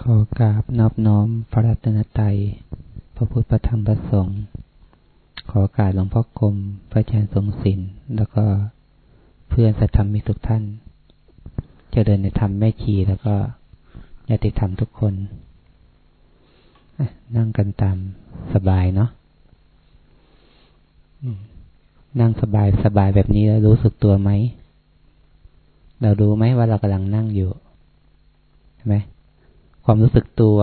ขอกราบนอบน้อมพระรัตนตรัย พระพุทธธรรมประสงค์ขอกราบหลวงพ่อกรมพระอาจารย์ทรงศิลป์แล้วก็เพื่อนสัตธรรมิทุกท่านจะเดินในธรรมแม่ชีแล้วก็ญาติธรรมทุกคน นั่งกันตามสบายเนาะนั่งสบายสบายแบบนี้แล้วรู้สึกตัวไหม เรารู้ไหมว่าเรากำลังนั่งอยู่ ช่ไหมความรู้สึกตัว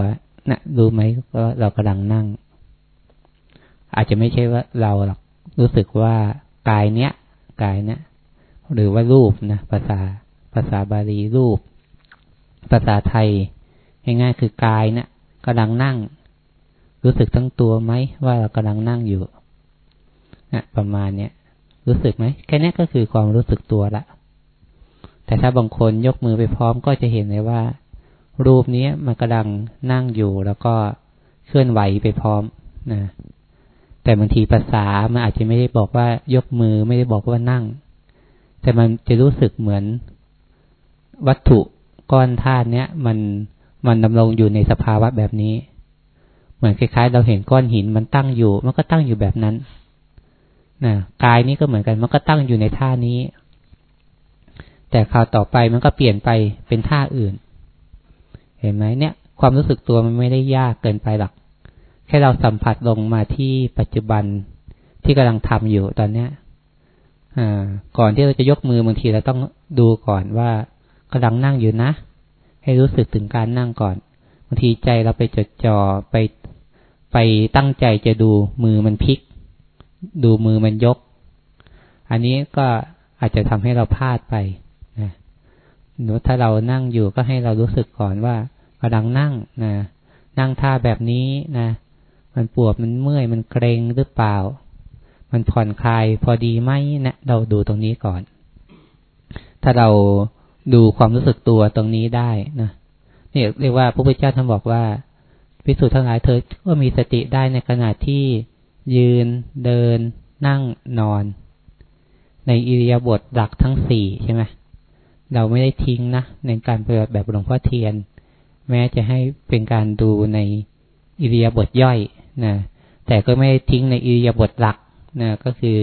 นะ่ะรู้ไหมว่าเรากำลังนั่ง อาจจะไม่ใช่ว่าเราหรอกรู้สึกว่ากายเนี้ยกายเนี้ยหรือว่ารูปนะภาษาภาษาบาลีรูป ภาษาไทยง่ายๆคือกายเนะี่ยกำลังนั่ง รู้สึกทั้งตัวไหมว่าเรากำลังนั่งอยู่นะประมาณเนี้ยรู้สึกไหมแค่นี้ก็คือความรู้สึกตัวละแต่ถ้าบางคนยกมือไปพร้อมก็จะเห็นเลยว่า รูปนี้มันกำลังนั่งอยู่แล้วก็เคลื่อนไหวไปพร้อมนะแต่บางทีภาษามันอาจจะไม่ได้บอกว่ายกมือไม่ได้บอกว่านั่ง แต่มันจะรู้สึกเหมือนวัตถุก้อนธาตุเนี้ยมันมันดำรงอยู่ในสภาวะแบบนี้ เหมือนคล้ายๆ เราเห็นก้อนหินมันตั้งอยู่ มันก็ตั้งอยู่แบบนั้นนะกายนี้ก็เหมือนกัน มันก็ตั้งอยู่ในท่านี้ แต่คราวต่อไปมันก็เปลี่ยนไปเป็นท่าอื่น เห็นไหมเนี่ย ความรู้สึกตัวมันไม่ได้ยากเกินไปหรอก แค่เราสัมผัสลงมาที่ปัจจุบันที่กำลังทำอยู่ตอนเนี้ยก่อนที่เราจะยกมือบางทีเราต้องดูก่อนว่ากำลังนั่งอยู่นะ ให้รู้สึกถึงการนั่งก่อนบางทีใจเราไปจดจ่อไปไปตั้งใจจะดูมือมันพลิก ดูมือมันยก อันนี้ก็อาจจะทำให้เราพลาดไป หรือถ้าเรานั่งอยู่ก็ให้เรารู้สึกก่อนว่ากำลังนั่งนะนั่งท่าแบบนี้นะ มันปวดมันเมื่อยมันเกรงหรือเปล่า มันผ่อนคลายพอดีไหมนะเราดูตรงนี้ก่อน ถ้าเราดูความรู้สึกตัวตรงนี้ได้นะนี่เรียกว่าพระพุทธเจ้าท่านบอกว่าพิสูจน์ทั้งหลายเธอก็มีสติได้ในขณะที่ยืนเดิน นั่งนอน ในอิริยาบถหลักทั้งสี่ใช่ไหม เราไม่ได้ทิ้งนะในการปฏิบัติแบบหลวงพ่อเทียน แม้จะให้เป็นการดูในอิริยาบถย่อยนะแต่ก็ไม่ได้ทิ้งในอิริยาบถหลักนะก็คือ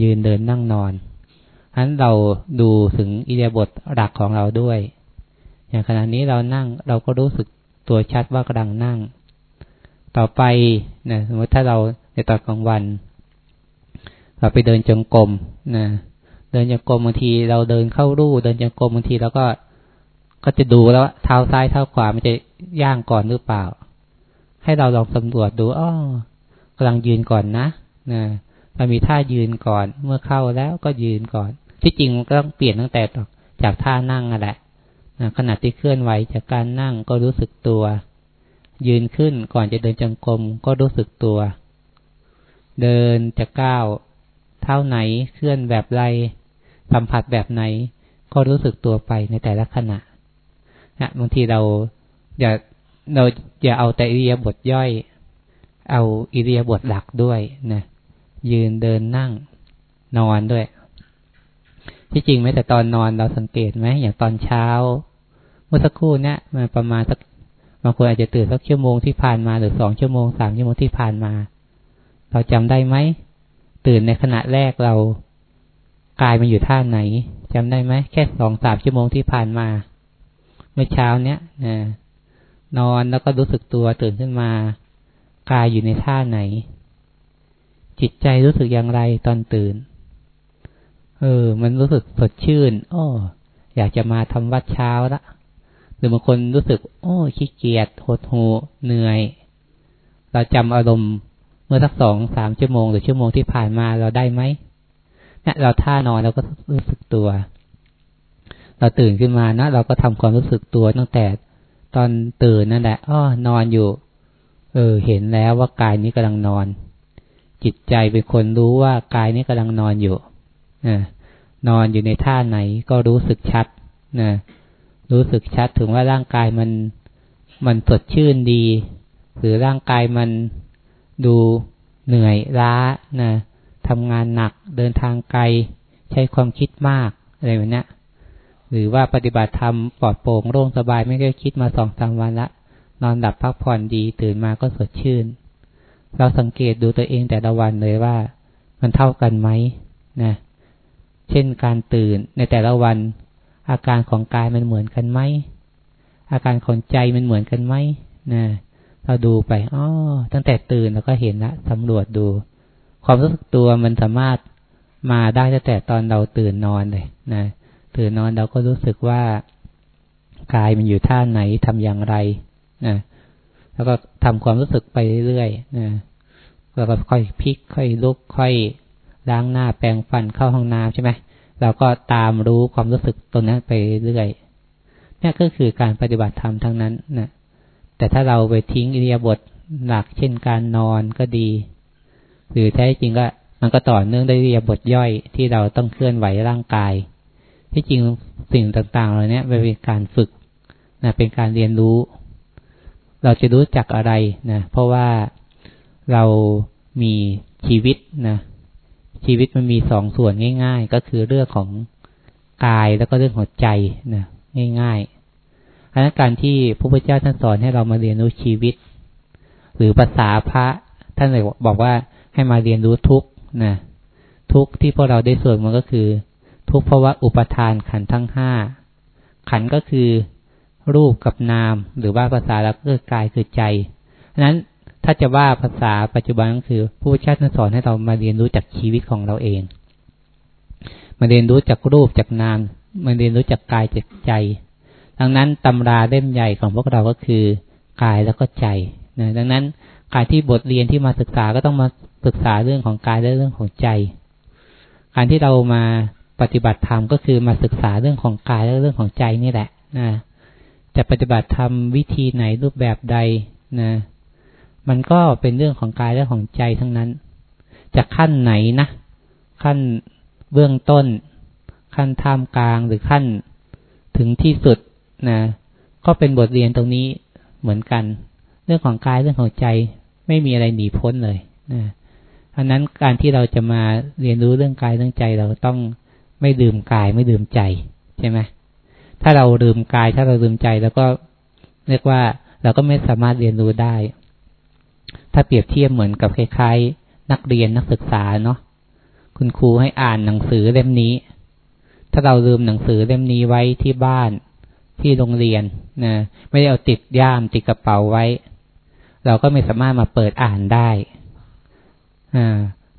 ยืนเดินนั่งนอนฉะนั้นเราดูถึงอิริยาบถหลักของเราด้วย อย่างขณะนี้เรานั่งเราก็รู้สึกตัวชัดว่ากำลังนั่ง ต่อไปนะสมมติถ้าเราในตอนกลางวัน เราไปเดินจงกรมนะ เดินจงกรมบางทีเราเดินเข้ารูเดินจงกรมบางทีเราก็ก็จะดูแล้วเท้าซ้ายเท้าขวามันจะย่างก่อนหรือเปล่า ให้เราลองสำรวจดูอ้อกำลังยืนก่อนนะนะมันมีท่ายืนก่อนเมื่อเข้าแล้วก็ยืนก่อน ที่จริงมันก็ต้องเปลี่ยนตั้งแต่จากท่านั่งอะแหละนะขณะที่เคลื่อนไหวจากการนั่งก็รู้สึกตัว ยืนขึ้นก่อนจะเดินจงกรมก็รู้สึกตัว เดินจะก้าว เท่าไหนเคลื่อนแบบไร สัมผัสแบบไหน ก็รู้สึกตัวไปในแต่ละขณะนะบางทีเราอย่าเราอย่าเอาแต่อิริยาบถย่อย เอาอิริยาบถหลักด้วยนะยืนเดินนั่งนอนด้วย ที่จริงไม่แต่ตอนนอนเราสังเกตไหมอย่างตอนเช้า เมื่อสักครู่เนี้ยมันประมาณสักบางคนอาจจะตื่นสักชั่วโมงที่ผ่านมาหรือสองชั่วโมงสามชั่วโมงที่ผ่านมา เราจำได้ไหม ตื่นในขณะแรกเรากายมันอยู่ท่าไหนจำได้ไหมแค่สองสามชั่วโมงที่ผ่านมา เมื่อเช้าเนี้ยนนอนแล้วก็รู้สึกตัวตื่นขึ้นมากายอยู่ในท่าไหน จิตใจรู้สึกอย่างไรตอนตื่น เออ มันรู้สึกสดชื่นอ้ออยากจะมาทำวัดเช้าละหรือบางคนรู้สึก โอ้ขี้เกียจหดหูเหนื่อย เราจำอารมณ์ เมื่อสักสองสามชั่วโมงหรือชั่วโมงที่ผ่านมาเราได้ไหมเนี่ยเราท่านอนเราก็รู้สึกตัว เราตื่นขึ้นมานะเราก็ทำความรู้สึกตัวตั้งแต่ตอนตื่นนั่นแหละอ้อนอนอยู่ เออ เห็นแล้วว่ากายนี้กำลังนอน จิตใจเป็นคนรู้ว่ากายนี้กำลังนอนอยู่นนอนอยู่ในท่าไหนก็รู้สึกชัดนะรู้สึกชัดถึงว่าร่างกายมันมันสดชื่นดี หรือร่างกายมัน ดูเหนื่อยล้านะทำงานหนักเดินทางไกล ใช้ความคิดมากอะไรแบบนี้หรือว่าปฏิบัติธรรมปลอดโปร่งโล่งสบายไม่ได้คิดมาสองสามวันละนอนหลับพักผ่อนดีตื่นมาก็สดชื่น เราสังเกตดูตัวเองแต่ละวันเลยว่า มันเท่ากันไหมนะเช่นการตื่นในแต่ละวัน อาการของกายมันเหมือนกันไหมอาการของใจมันเหมือนกันไหมนะ เราดูไปอ๋อตั้งแต่ตื่นเราก็เห็นละสำรวจดู ความรู้สึกตัวมันสามารถมาได้ตั้งแต่ตอนเราตื่นนอนเลยนะตื่นนอนเราก็รู้สึกว่ากายมันอยู่ท่าไหนทำอย่างไรนะแล้วก็ทำความรู้สึกไปเรื่อยๆนะแล้วก็ค่อยพลิกค่อยลุกค่อยล้างหน้าแปรงฟันเข้าห้องน้ำใช่ไหมเราก็ตามรู้ความรู้สึกตรงนั้นไปเรื่อยนี่ก็คือการปฏิบัติธรรมทั้งนั้นนะ แต่ถ้าเราไปทิ้งอิริยาบถหลักเช่นการนอนก็ดี หรือแท้จริงก็มันก็ต่อเนื่องได้อิริยาบถย่อยที่เราต้องเคลื่อนไหวร่างกาย ที่จริงสิ่งต่างๆเหล่านี้เป็นการฝึกนะเป็นการเรียนรู้ เราจะรู้จักอะไรนะเพราะว่าเรามีชีวิตนะชีวิตมันมีสองส่วนง่าย ๆ ก็คือเรื่องของกายแล้วก็เรื่องของใจนะง่ายๆ อันนั้นการที่พระพุทธเจ้าท่านสอนให้เรามาเรียนรู้ชีวิต หรือภาษาพระท่านเลยบอกว่าให้มาเรียนรู้ทุกนะทุกที่พวกเราได้ส่วนมันก็คือ ทุกเพราะว่าอุปทานขันทั้งห้าขันก็คือรูปกับนาม หรือว่าภาษาแล้วก็คือกายคือใจนั้นถ้าจะว่าภาษาปัจจุบันก็คือผู้ชาติสอนให้เรามาเรียนรู้จากชีวิตของเราเอง มาเรียนรู้จากรูปจากนาม มาเรียนรู้จากกายจากใจ ดังนั้นตำราเล่มใหญ่ของพวกเราก็คือกายแล้วก็ใจนะดังนั้นการที่บทเรียนที่มาศึกษาก็ต้องมาศึกษาเรื่องของกายและเรื่องของใจ การที่เรามาปฏิบัติธรรมก็คือมาศึกษาเรื่องของกายและเรื่องของใจนี่แหละนะจะปฏิบัติธรรมวิธีไหนรูปแบบใดนะมันก็เป็นเรื่องของกายและของใจทั้งนั้น จะขั้นไหนนะ ขั้นเบื้องต้น ขั้นท่ามกลางหรือขั้นถึงที่สุด นะก็เป็นบทเรียนตรงนี้เหมือนกัน เรื่องของกายเรื่องของใจไม่มีอะไรหนีพ้นเลยนะอันนั้นการที่เราจะมาเรียนรู้เรื่องกายเรื่องใจเราต้องไม่ดื่มกายไม่ดื่มใจใช่ไหมถ้าเราลืมกายถ้าเราลืมใจแล้วก็เรียกว่าเราก็ไม่สามารถเรียนรู้ได้ ถ้าเปรียบเทียบเหมือนกับคล้ายๆ นักเรียนนักศึกษาเนาะคุณครูให้อ่านหนังสือเล่มนี้ ถ้าเราลืมหนังสือเล่มนี้ไว้ที่บ้าน ที่โรงเรียนนะไม่ได้เอาติดย่ามติดกระเป๋าไว้ เราก็ไม่สามารถมาเปิดอ่านได้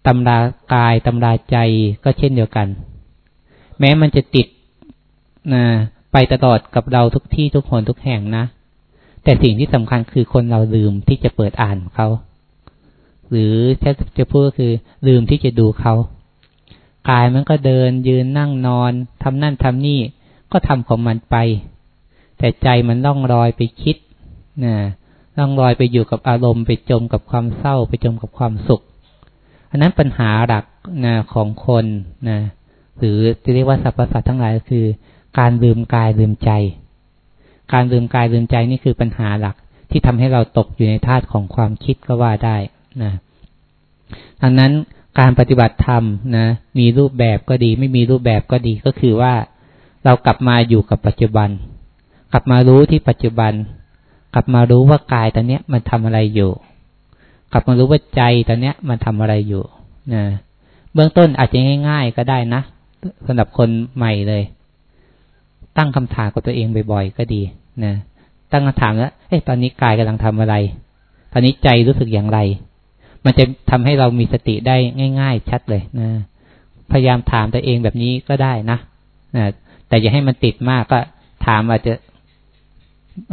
ตำรากายตำราใจก็เช่นเดียวกัน แม้มันจะติดนะไปตลอดกับเราทุกที่ทุกคนทุกแห่งนะ แต่สิ่งที่สำคัญคือคนเราลืมที่จะเปิดอ่านเขาหรือแค่จะพูดก็คือลืมที่จะดูเขา กายมันก็เดินยืนนั่งนอนทำนั่นทำนี่ก็ทำของมันไป แต่ใจมันล่องรอยไปคิดนะล่องรอยไปอยู่กับอารมณ์ไปจมกับความเศร้าไปจมกับความสุข อันนั้นปัญหาหลักนะของคนนะหรือที่เรียกว่าสรรพสัตว์ทั้งหลายก็คือ การลืมกายลืมใจ การลืมกายลืมใจนี่คือปัญหาหลักที่ทำให้เราตกอยู่ในธาตุของความคิดก็ว่าได้นะดังนั้นการปฏิบัติธรรมนะมีรูปแบบก็ดี ไม่มีรูปแบบก็ดีก็คือว่าเรากลับมาอยู่กับปัจจุบัน กลับมารู้ที่ปัจจุบัน กลับมารู้ว่ากายตอนเนี้ยมันทำอะไรอยู่ กลับมารู้ว่าใจตอนเนี้ยมันทำอะไรอยู่นะเบื้องต้นอาจจะง่าย ๆ ก็ได้นะสำหรับคนใหม่เลย ตั้งคำถามกับตัวเองบ่อยๆก็ดีนะตั้งคำถามแล้วเอ๊ะตอนนี้กายกำลังทำอะไร ตอนนี้ใจรู้สึกอย่างไร มันจะทำให้เรามีสติได้ง่าย ๆ ชัดเลยนะพยายามถามตัวเองแบบนี้ก็ได้นะนะแต่อย่าให้มันติดมากก็ถามอาจจะ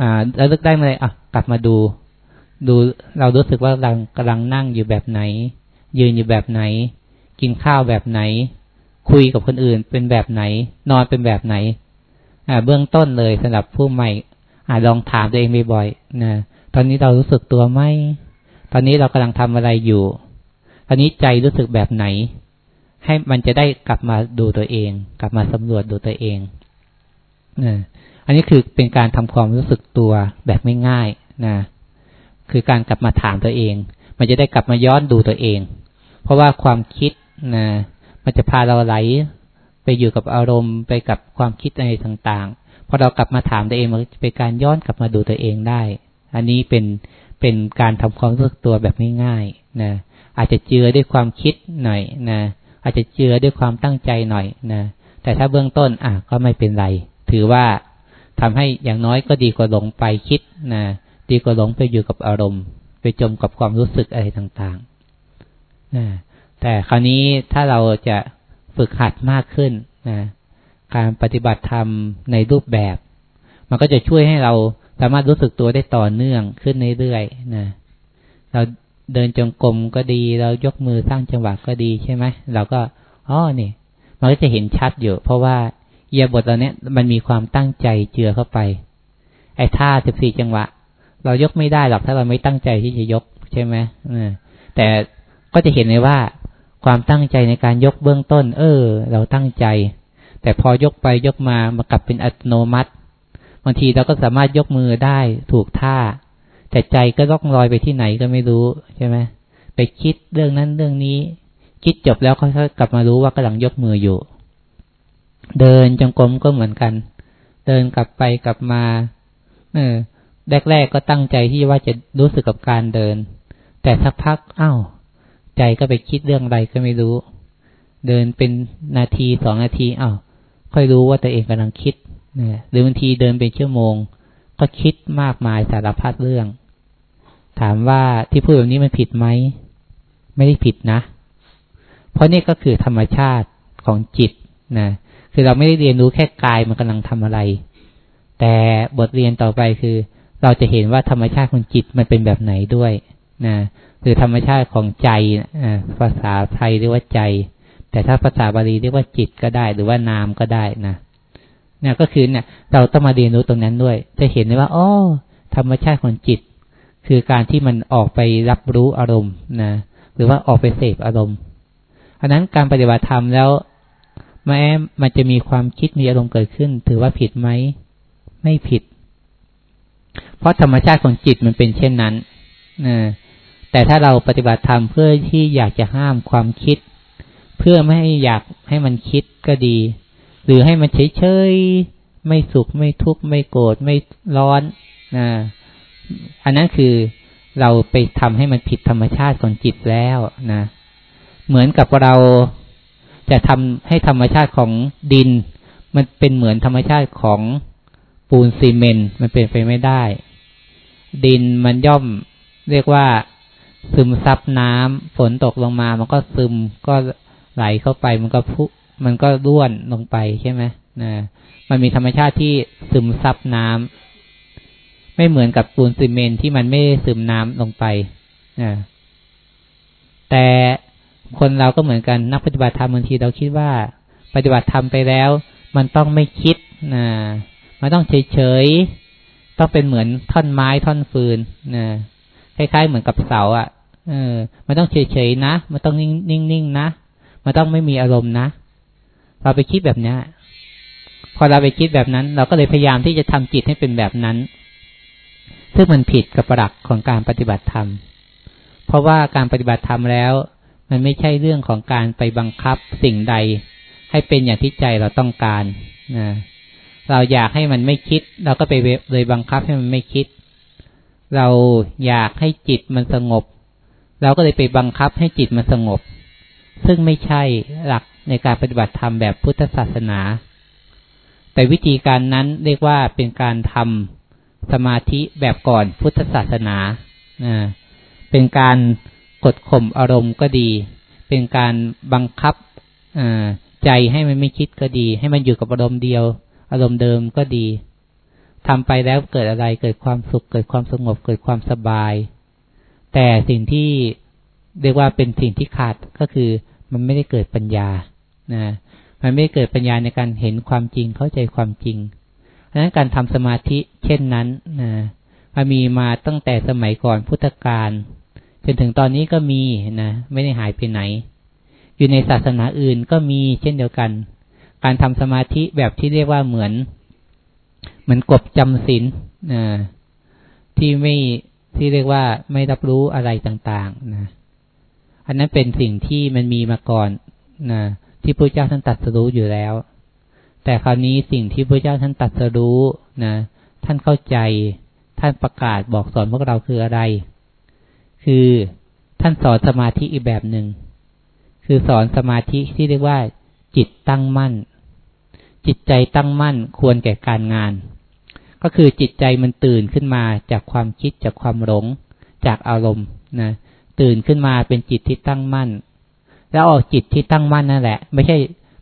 อ่าแล้วลึกได้เมื่อไรอะกลับมาดู ดูเรารู้สึกว่าเรากำลังนั่งอยู่แบบไหน ยืนอยู่แบบไหน กินข้าวแบบไหน คุยกับคนอื่นเป็นแบบไหน นอนเป็นแบบไหน อ่า เบื้องต้นเลยสำหรับผู้ใหม่ อ่าลองถามตัวเองบ่อยๆนะตอนนี้เรารู้สึกตัวไหมตอนนี้เรากำลังทำอะไรอยู่ ตอนนี้ใจรู้สึกแบบไหน ให้มันจะได้กลับมาดูตัวเอง กลับมาสำรวจดูตัวเองนะ อันนี้คือเป็นการทำความรู้สึกตัวแบบไม่ง่ายนะ คือการกลับมาถามตัวเอง มันจะได้กลับมาย้อนดูตัวเอง เพราะว่าความคิดนะมันจะพาเราไหลไปอยู่กับอารมณ์ไปกับความคิดอะไรต่างๆ พอเรากลับมาถามตัวเองมันเป็นการย้อนกลับมาดูตัวเองได้ อันนี้เป็นเป็นการทำความรู้สึกตัวแบบง่ายๆนะ อาจจะเจือด้วยความคิดหน่อยนะ อาจจะเจือด้วยความตั้งใจหน่อยนะ แต่ถ้าเบื้องต้นอะก็ไม่เป็นไร ถือว่า ทำให้อย่างน้อยก็ดีกว่าหลงไปคิดนะดีกว่าหลงไปอยู่กับอารมณ์ ไปจมกับความรู้สึกอะไรต่างๆนะแต่คราวนี้ถ้าเราจะฝึกหัดมากขึ้นนะการปฏิบัติธรรมในรูปแบบ มันก็จะช่วยให้เราสามารถรู้สึกตัวได้ต่อเนื่องขึ้นเรื่อยๆนะเราเดินจงกรมก็ดี เรายกมือสร้างจังหวะก็ดีใช่ไหมเราก็อ๋อนี่มันก็จะเห็นชัดอยู่ เพราะว่า เยียบทเราเนี้ยมันมีความตั้งใจเจือเข้าไป ไอ้ท่าสิบสี่จังหวะ เรายกไม่ได้หรอกถ้าเราไม่ตั้งใจที่จะยกใช่ไหมแต่ก็จะเห็นเลยว่า ความตั้งใจในการยกเบื้องต้น เออ เราตั้งใจ แต่พอยกไปยกมามันกลับเป็นอัตโนมัติบางทีเราก็สามารถยกมือได้ถูกท่า แต่ใจก็ล่องลอยไปที่ไหนก็ไม่รู้ใช่ไหมไปคิดเรื่องนั้นเรื่องนี้ คิดจบแล้วค่อยๆกลับมารู้ว่ากำลังยกมืออยู่ เดินจงกรมก็เหมือนกัน เดินกลับไปกลับมา เออ แรกๆก็ตั้งใจที่ว่าจะรู้สึกกับการเดิน แต่สักพักอ้าวใจก็ไปคิดเรื่องอะไรก็ไม่รู้ เดินเป็นนาทีสองนาทีอ้าวค่อยรู้ว่าตัวเองกำลังคิดนะหรือบางทีเดินเป็นชั่วโมง ก็คิดมากมายสารพัดเรื่อง ถามว่าที่พูดแบบนี้มันผิดไหมไม่ได้ผิดนะ เพราะนี่ก็คือธรรมชาติของจิตนะ คือเราไม่ได้เรียนรู้แค่กายมันกำลังทำอะไร แต่บทเรียนต่อไปคือ เราจะเห็นว่าธรรมชาติของจิตมันเป็นแบบไหนด้วยนะคือธรรมชาติของใจภาษาไทยเรียกว่าใจ แต่ถ้าภาษาบาลีเรียกว่าจิตก็ได้ หรือว่านามก็ได้นะเนี่ยก็คือเนี่ยเราต้องมาเรียนรู้ตรงนั้นด้วย จะเห็นได้ว่าอ๋อธรรมชาติของจิต คือการที่มันออกไปรับรู้อารมณ์นะหรือว่าออกไปเสพอารมณ์อันนั้นการปฏิบัติธรรมแล้ว แม้มันจะมีความคิดมีอารมณ์เกิดขึ้น ถือว่าผิดไหม ไม่ผิด เพราะธรรมชาติของจิตมันเป็นเช่นนั้นนะแต่ถ้าเราปฏิบัติธรรมเพื่อที่อยากจะห้ามความคิด เพื่อไม่ให้อยากให้มันคิดก็ดี หรือให้มันเฉยเฉยไม่สุขไม่ทุกข์ไม่โกรธไม่ร้อนนะอันนั้นคือเราไปทำให้มันผิดธรรมชาติของจิตแล้วนะ เหมือนกับเรา จะทำให้ธรรมชาติของดิน มันเป็นเหมือนธรรมชาติของปูนซีเมนต์มันเป็นไปไม่ได้ ดินมันย่อมเรียกว่าซึมซับน้ำฝนตกลงมา มันก็ซึมก็ไหลเข้าไปมันก็พุมันก็ร่วนลงไปใช่ไหมนะมันมีธรรมชาติที่ซึมซับน้ำไม่เหมือนกับปูนซีเมนที่มันไม่ซึมน้ำลงไปนะแต่ คนเราก็เหมือนกันนักปฏิบัติธรรมบางทีเราคิดว่า ปฏิบัติธรรมไปแล้ว มันต้องไม่คิดนะมันต้องเฉยๆต้องเป็นเหมือนท่อนไม้ท่อนฟืนนะคล้ายๆเหมือนกับเสาอะ่ะ เออ มันต้องเฉยๆนะ มันต้องนิ่งๆนะ มันต้องไม่มีอารมณ์นะ เราไปคิดแบบนี้พอเราไปคิดแบบนั้น เราก็เลยพยายามที่จะทำจิตให้เป็นแบบนั้น ซึ่งมันผิดกับหลักของการปฏิบัติธรรม เพราะว่าการปฏิบัติธรรมแล้ว มันไม่ใช่เรื่องของการไปบังคับสิ่งใด ให้เป็นอย่างที่ใจเราต้องการนะเราอยากให้มันไม่คิด เราก็ไปเลยบังคับให้มันไม่คิด เราอยากให้จิตมันสงบ เราก็เลยไปบังคับให้จิตมันสงบ ซึ่งไม่ใช่หลักในการปฏิบัติธรรมแบบพุทธศาสนา แต่วิธีการนั้นเรียกว่าเป็นการทำสมาธิแบบก่อนพุทธศาสนา เป็นการ กดข่มอารมณ์ก็ดี เป็นการบังคับใจให้มันไม่คิดก็ดี ให้มันอยู่กับอารมณ์เดียว อารมณ์เดิมก็ดีทำไปแล้วเกิดอะไรเกิดความสุข เกิดความสงบเกิดความสบาย แต่สิ่งที่เรียกว่าเป็นสิ่งที่ขาดก็คือมันไม่ได้เกิดปัญญานะมันไม่ได้เกิดปัญญาในการเห็นความจริงเข้าใจความจริงดังนั้นการทำสมาธิเช่นนั้นนะมันมีมาตั้งแต่สมัยก่อนพุทธกาล จนถึงตอนนี้ก็มีนะไม่ได้หายไปไหน อยู่ในศาสนาอื่นก็มีเช่นเดียวกัน การทำสมาธิแบบที่เรียกว่าเหมือน เหมือนกบจำศีลนะที่ไม่ที่เรียกว่าไม่รับรู้อะไรต่างๆนะอันนั้นเป็นสิ่งที่มันมีมาก่อนนะที่พระเจ้าท่านตัดสรู้อยู่แล้ว แต่คราวนี้สิ่งที่พระเจ้าท่านตัดสรู้นะท่านเข้าใจ ท่านประกาศบอกสอนพวกเราคืออะไร คือท่านสอนสมาธิอีกแบบหนึ่งคือสอนสมาธิที่เรียกว่า จิตตั้งมั่น จิตใจตั้งมั่นควรแก่การงาน ก็คือจิตใจมันตื่นขึ้นมาจากความคิดจากความหลง จากอารมณ์นะตื่นขึ้นมาเป็นจิตที่ตั้งมั่น แล้วออกจิตที่ตั้งมั่นนั่นแหละ ไม่ใช่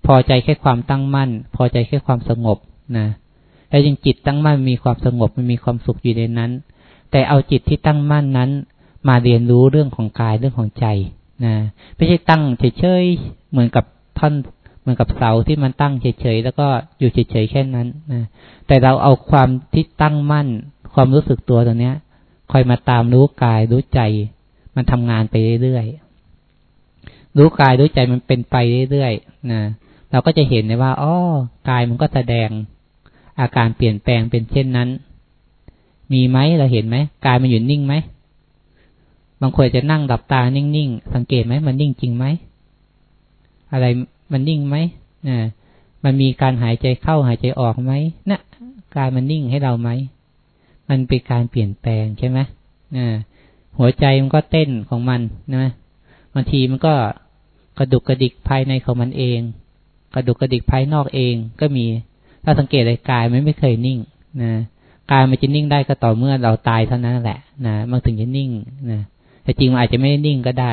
พอใจแค่ความตั้งมั่น พอใจแค่ความสงบนะแต่จริงจิตตั้งมั่นมีความสงบมันมีความสุขอยู่ในนั้น แต่เอาจิตที่ตั้งมั่นนั้น มาเรียนรู้เรื่องของกายเรื่องของใจนะไม่ใช่ตั้งเฉยๆเหมือนกับท่อนเหมือนกับเสาที่มันตั้งเฉยๆแล้วก็อยู่เฉยๆแค่นั้นนะแต่เราเอาความที่ตั้งมั่น ความรู้สึกตัวตรงเนี้ย คอยมาตามรู้กายรู้ใจ มันทำงานไปเรื่อยๆรู้กายรู้ใจมันเป็นไปเรื่อยๆนะเราก็จะเห็นเลยว่าอ๋อกายมันก็แสดง อาการเปลี่ยนแปลงเป็นเช่นนั้น มีไหมเราเห็นไหมกายมันอยู่นิ่งไหม บางคนจะนั่งดับตานิ่งๆ สังเกตไหมมันนิ่งจริงไหม อะไรมันนิ่งไหมนะมันมีการหายใจเข้าหายใจออกไหมนะกายมันนิ่งให้เราไหม มันเป็นการเปลี่ยนแปลงใช่ไหมนะหัวใจมันก็เต้นของมันนะบางทีมันก็กระดุกกระดิกภายในของมันเอง กระดุกกระดิกภายนอกเองก็มี ถ้าสังเกตเลยกายมันไม่เคยนิ่งนะกายมันจะนิ่งได้ก็ต่อเมื่อเราตายเท่านั้นแหละนะมันถึงจะนิ่งนะ แต่จริงมันอาจจะไม่นิ่งก็ได้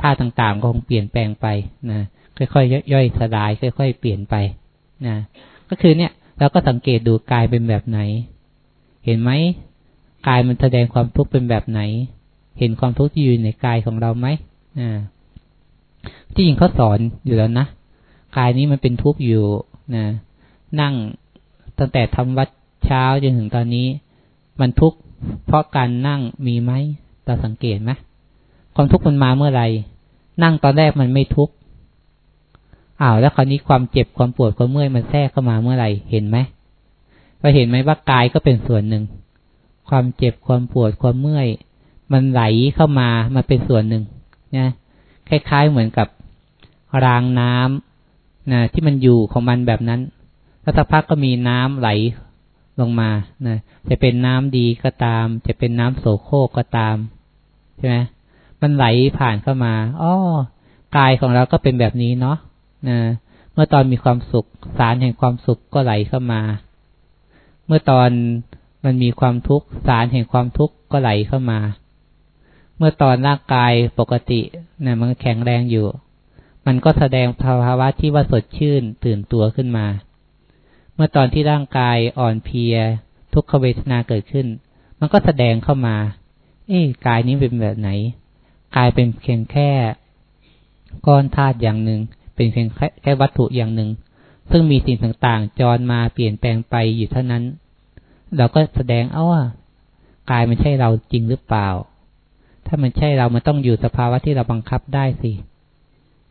ท่าต่างๆก็คงเปลี่ยนแปลงไปนะค่อยๆย่อยสลาย ค่อย ๆ เปลี่ยนไปนะก็คือเนี่ยเราก็สังเกตดูกายเป็นแบบไหน เห็นไหมกายมันแสดงความทุกข์เป็นแบบไหน เห็นความทุกข์ที่อยู่ในกายของเราไหมที่จริงเขาสอนอยู่แล้วนะกายนี้มันเป็นทุกข์อยู่นะนั่งตั้งแต่ทำวัดเช้าจนถึงตอนนี้ มันทุกข์เพราะการนั่งมีไหมเราสังเกตไหม ความทุกข์มันมาเมื่อไหร่ นั่งตอนแรกมันไม่ทุกข์อ้าวแล้วคราวนี้ความเจ็บความปวดความเมื่อยมันแทรกเข้ามาเมื่อไหร่เห็นไหมเราเห็นไหมว่ากายก็เป็นส่วนหนึ่ง ความเจ็บความปวดความเมื่อย มันไหลเข้ามามันเป็นส่วนหนึ่งนะคล้ายๆเหมือนกับรางน้ำนะที่มันอยู่ของมันแบบนั้นแล้วสักพักก็มีน้ำไหลลงมานะจะเป็นน้ำดีก็ตาม จะเป็นน้ำโสโครกก็ตามใช่ไหม มันไหลผ่านเข้ามาอ๋อกายของเราก็เป็นแบบนี้เนาะนะเมื่อตอนมีความสุข สารแห่งความสุขก็ไหลเข้ามา เมื่อตอนมันมีความทุกข์ สารแห่งความทุกข์ก็ไหลเข้ามา เมื่อตอนร่างกายปกติเนี่ยมันแข็งแรงอยู่ มันก็แสดงภาวะที่ว่าสดชื่นตื่นตัวขึ้นมา เมื่อตอนที่ร่างกายอ่อนเพลีย ทุกขเวทนาเกิดขึ้น มันก็แสดงเข้ามา เอ้กายนี้เป็นแบบไหน กายเป็นเพียงแค่ก้อนธาตุอย่างหนึ่ง เป็นเพียงแค่วัตถุอย่างหนึ่ง ซึ่งมีสิ่งต่างๆ จรมาเปลี่ยนแปลงไปอยู่เท่านั้น เราก็แสดงเอาว่ากายมันใช่เราจริงหรือเปล่า ถ้ามันใช่เรามันต้องอยู่สภาวะที่เราบังคับได้สิ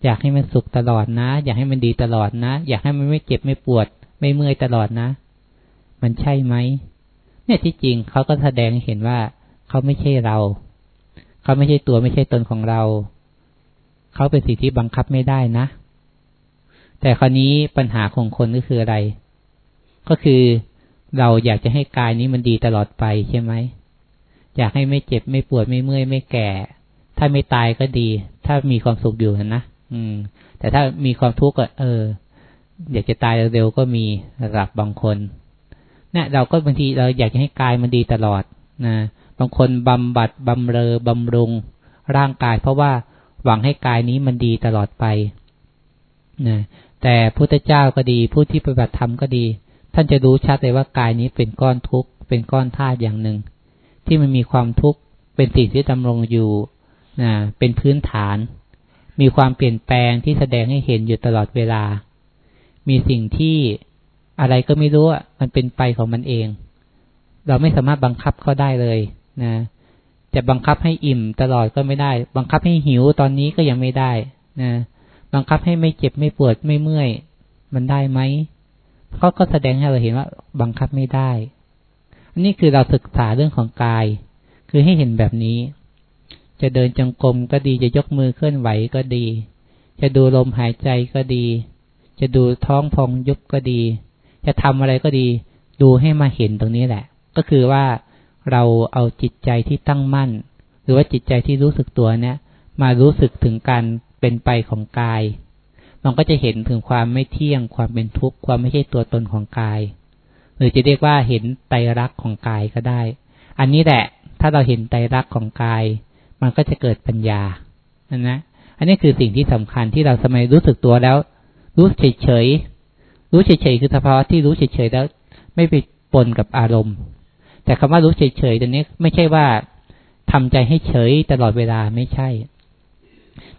อยากให้มันสุขตลอดนะ อยากให้มันดีตลอดนะ อยากให้มันไม่เจ็บไม่ปวด ไม่เมื่อยตลอดนะ มันใช่ไหม เนี่ยที่จริงเขาก็แสดงเห็นว่าเขาไม่ใช่เรา เขาไม่ใช่ตัวไม่ใช่ตนของเรา เขาเป็นสิ่งที่บังคับไม่ได้นะ แต่คราวนี้ปัญหาของคนก็คืออะไร ก็คือเราอยากจะให้กายนี้มันดีตลอดไปใช่ไหม อยากให้ไม่เจ็บไม่ปวดไม่เมื่อยไม่แก่ ถ้าไม่ตายก็ดี ถ้ามีความสุขอยู่นะอืม แต่ถ้ามีความทุกข์ก็เออ อยากจะตายเร็วๆก็มีระดับบางคนเนี่ยเราก็บางทีเราอยากจะให้กายมันดีตลอดนะ บางคนบำบัดบำเรอบำรุงร่างกาย เพราะว่าหวังให้กายนี้มันดีตลอดไปนะแต่พุทธเจ้าก็ดี ผู้ที่ปฏิบัติธรรมก็ดี ท่านจะรู้ชัดเลยว่ากายนี้เป็นก้อนทุกข์เป็นก้อนธาตุอย่างหนึ่ง ที่มันมีความทุกข์เป็นสิ่งที่ดำรงอยู่นะเป็นพื้นฐาน มีความเปลี่ยนแปลงที่แสดงให้เห็นอยู่ตลอดเวลา มีสิ่งที่อะไรก็ไม่รู้มันเป็นไปของมันเอง เราไม่สามารถบังคับเขาได้เลย นะจะบังคับให้อิ่มตลอดก็ไม่ได้ บังคับให้หิวตอนนี้ก็ยังไม่ได้นะบังคับให้ไม่เจ็บไม่ปวดไม่เมื่อย มันได้ไหมเขาก็แสดงให้เราเห็นว่า บังคับไม่ได้อนี่คือเราศึกษาเรื่องของกาย คือให้เห็นแบบนี้ จะเดินจงกรมก็ดีจะยกมือเคลื่อนไหวก็ดี จะดูลมหายใจก็ดี จะดูท้องพองยุบก็ดี จะทำอะไรก็ดี ดูให้มาเห็นตรงนี้แหละ ก็คือว่า เราเอาจิตใจที่ตั้งมั่น หรือว่าจิตใจที่รู้สึกตัวเนี่ย มารู้สึกถึงการเป็นไปของกาย มันก็จะเห็นถึงความไม่เที่ยง ความเป็นทุกข์ ความไม่ใช่ตัวตนของกาย หรือจะเรียกว่าเห็นไตรลักษณ์ของกายก็ได้ อันนี้แหละ ถ้าเราเห็นไตรลักษณ์ของกาย มันก็จะเกิดปัญญานะนะ อันนี้คือสิ่งที่สำคัญที่เราสมัยรู้สึกตัวแล้ว รู้เฉยเฉยรู้เฉยเฉยคือสภาวะที่รู้เฉยเฉยแล้ว ไม่ไปปนกับอารมณ์ แต่คำว่ารู้เฉยเฉยตรงนี้ไม่ใช่ว่าทำใจให้เฉยตลอดเวลาไม่ใช่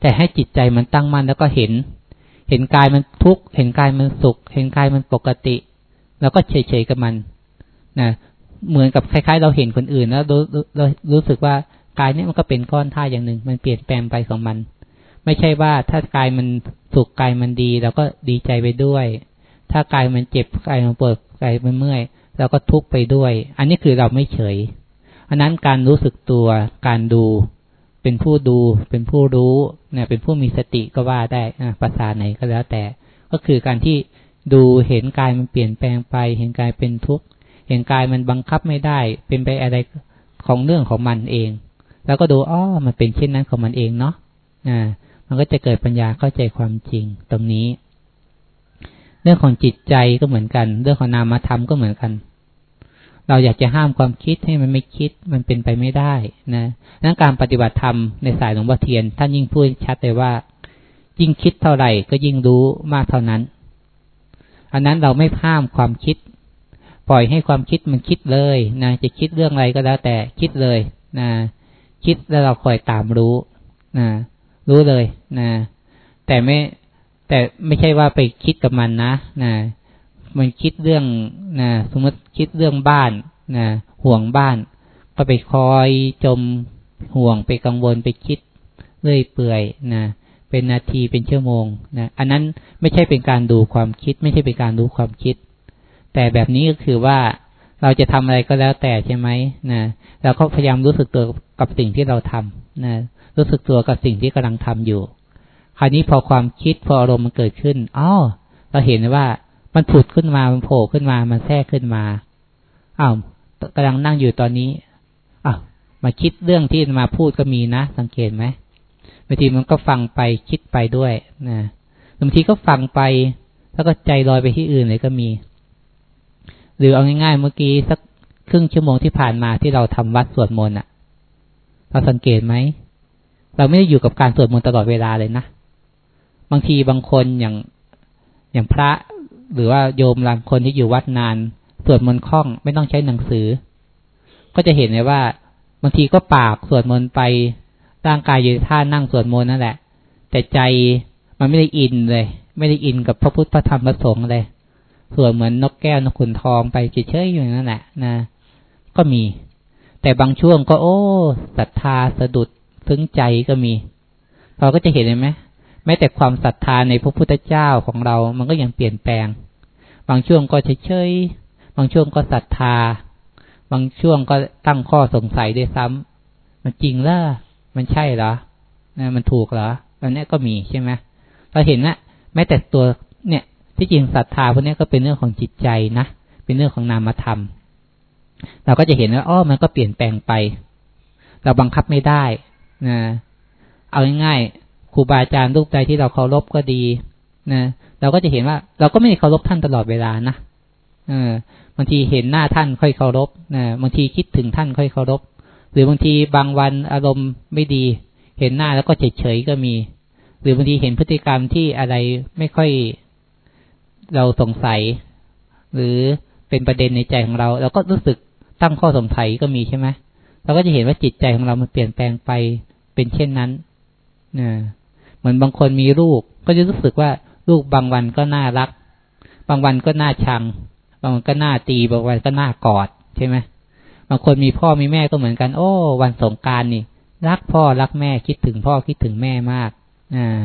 แต่ให้จิตใจมันตั้งมั่นแล้วก็เห็น เห็นกายมันทุกข์เห็นกายมันสุข เห็นกายมันปกติ แล้วก็เฉยๆกับมันนะเหมือนกับคล้ายๆ เราเห็นคนอื่นแล้วเรารู้สึกว่ากายนี้มันก็เป็นก้อนท่าอย่างหนึ่ง มันเปลี่ยนแปลงไปของมัน ไม่ใช่ว่าถ้ากายมันสุขกายมันดีเราก็ดีใจไปด้วย ถ้ากายมันเจ็บกายมันปวดกายมันเมื่อย เราก็ทุกข์ไปด้วย อันนี้คือเราไม่เฉย อันนั้นการรู้สึกตัว การดู เป็นผู้ดู เป็นผู้รู้เนี่ยเป็นผู้มีสติก็ว่าได้ภาษาไหนก็แล้วแต่ ก็คือการที่ดูเห็นกายมันเปลี่ยนแปลงไป เห็นกายเป็นทุกข์ เห็นกายมันบังคับไม่ได้ เป็นไปอะไรของเรื่องของมันเอง แล้วก็ดูอ้อมันเป็นเช่นนั้นของมันเองเนาะอ่ามันก็จะเกิดปัญญาเข้าใจความจริงตรงนี้ เรื่องของจิตใจก็เหมือนกัน เรื่องของนามธรรมก็เหมือนกัน เราอยากจะห้ามความคิดให้มันไม่คิดมันเป็นไปไม่ได้นะนั้นการปฏิบัติธรรมในสายหลวงพ่อเทียน ท่านยิ่งพูดชัดเลยว่า ยิ่งคิดเท่าไหร่ก็ยิ่งรู้มากเท่านั้น อันนั้นเราไม่ห้ามความคิด ปล่อยให้ความคิดมันคิดเลยนะจะคิดเรื่องอะไรก็แล้วแต่คิดเลยนะคิดแล้วเราคอยตามรู้นะรู้เลยนะแต่ไม่แต่ไม่ใช่ว่าไปคิดกับมันนะนะ มันคิดเรื่องนะสมมติคิดเรื่องบ้านนะห่วงบ้าน ก็ไปคอยจมห่วงไปกังวลไปคิดเรื่อยเปื่อยนะเป็นนาทีเป็นชั่วโมงนะอันนั้นไม่ใช่เป็นการดูความคิด ไม่ใช่เป็นการดูความคิด แต่แบบนี้ก็คือว่าเราจะทำอะไรก็แล้วแต่ใช่ไหมนะเราก็พยายามรู้สึกตัวกับสิ่งที่เราทำนะรู้สึกตัวกับสิ่งที่กำลังทำอยู่ คราวนี้พอความคิดพออารมณ์มันเกิดขึ้นอ๋อเราเห็นว่า มันผุดขึ้นมา มันโผล่ขึ้นมา มันแทรกขึ้นมาอ้าวกำลังนั่งอยู่ตอนนี้อ้าวมาคิดเรื่องที่มาพูดก็มีนะ สังเกตไหมบางทีมันก็ฟังไปคิดไปด้วยนะบางทีก็ฟังไป แล้วก็ใจลอยไปที่อื่นเลยก็มี หรือเอาง่ายๆเมื่อกี้สักครึ่งชั่วโมงที่ผ่านมาที่เราทำวัดสวดมนต์อะเราสังเกตไหมเราไม่ได้อยู่กับการสวดมนต์ตลอดเวลาเลยนะบางทีบางคนอย่างอย่างพระ หรือว่าโยมบางคนที่อยู่วัดนานสวดมนต์คล่องไม่ต้องใช้หนังสือ ก็จะเห็นเลยว่าบางทีก็ปากสวดมนต์ไปร่างกายอยู่ท่านั่งสวดมนต์นั่นแหละ แต่ใจมันไม่ได้อินเลย ไม่ได้อินกับพระพุทธพระธรรมพระสงฆ์เลยส่วนเหมือนนกแก้วนกขุนทองไปเฉยๆอยู่นั่นแหละนะ ก็มี แต่บางช่วงก็โอ้ศรัทธาสะดุดซึ้งใจก็มีเราก็จะเห็นเลยไหม ม้แต่ความศรัทธาในพระพุทธเจ้าของเรา มันก็ยังเปลี่ยนแปลง บางช่วงก็เฉยๆ บางช่วงก็ศรัทธา บางช่วงก็ตั้งข้อสงสัยด้วยซ้ำมันจริงล่ะมันใช่เหรอนะมันถูกเหรออันนี้ก็มีใช่ไหมเราเห็นนะแม้แต่ตัวเนี่ย ที่จริงศรัทธาพวกนี้ก็เป็นเรื่องของจิตใจนะ เป็นเรื่องของนามธรรม เราก็จะเห็นว่าอ้อมันก็เปลี่ยนแปลงไป เราบังคับไม่ได้นะ เอาง่ายๆ ครูบาอาจารย์รูปใดที่เราเคารพก็ดีนะเราก็จะเห็นว่า เราก็ไม่ได้เคารพท่านตลอดเวลานะเออบางทีเห็นหน้าท่านค่อยเคารพนะบางทีคิดถึงท่านค่อยเคารพ หรือบางทีบางวันอารมณ์ไม่ดี เห็นหน้าแล้วก็เฉยเฉยก็มี หรือบางทีเห็นพฤติกรรมที่อะไรไม่ค่อยเราสงสัย หรือเป็นประเด็นในใจของเราเราก็รู้สึกตั้งข้อสงสัยก็มีใช่ไหมเราก็จะเห็นว่าจิตใจของเรามันเปลี่ยนแปลงไปเป็นเช่นนั้นนะ เหมือนบางคนมีลูก ก็จะรู้สึกว่าลูกบางวันก็น่ารัก บางวันก็น่าชัง บางวันก็น่าตี บางวันก็น่ากอดใช่ไหมบางคนมีพ่อมีแม่ก็เหมือนกัน โอ้ วันสงการนี่ รักพ่อรักแม่คิดถึงพ่อคิดถึงแม่มากอ่า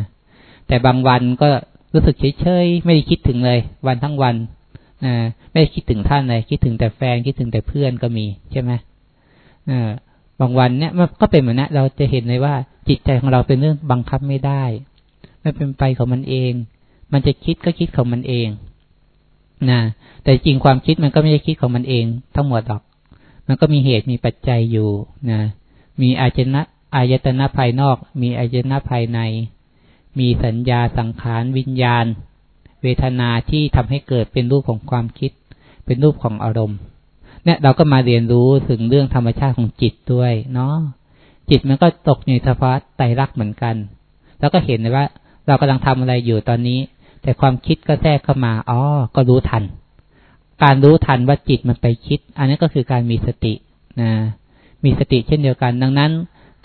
แต่บางวันก็รู้สึกเฉยๆไม่ได้คิดถึงเลย วันทั้งวันอ่าไม่ได้คิดถึงท่านเลยคิดถึงแต่แฟนคิดถึงแต่เพื่อนก็มีใช่ไหมอ่า บางวันเนี่ยมันก็เป็นเหมือนนี้เราจะเห็นเลยว่าจิตใจของเราเป็นเรื่องบังคับไม่ได้ไม่เป็นไปของมันเอง มันจะคิดก็คิดของมันเองนะแต่จริงความคิดมันก็ไม่ได้คิดของมันเอง ทั้งหมดหรอก มันก็มีเหตุมีปัจจัยอยู่นะมีอาจนะอายตนะภายนอก มีอายตนะภายใน มีสัญญาสังขารวิญญาณ เวทนาที่ทำให้เกิดเป็นรูปของความคิด เป็นรูปของอารมณ์ เนี่ยเราก็มาเรียนรู้ถึงเรื่องธรรมชาติของจิตด้วยเนาะจิตมันก็ตกในสภาวะไตรักเหมือนกัน แล้วก็เห็นเลยว่า เรากำลังทำอะไรอยู่ตอนนี้ แต่ความคิดก็แทรกเข้ามาอ๋อก็รู้ทัน การรู้ทันว่าจิตมันไปคิด อันนี้ก็คือการมีสตินะมีสติเช่นเดียวกัน ดังนั้น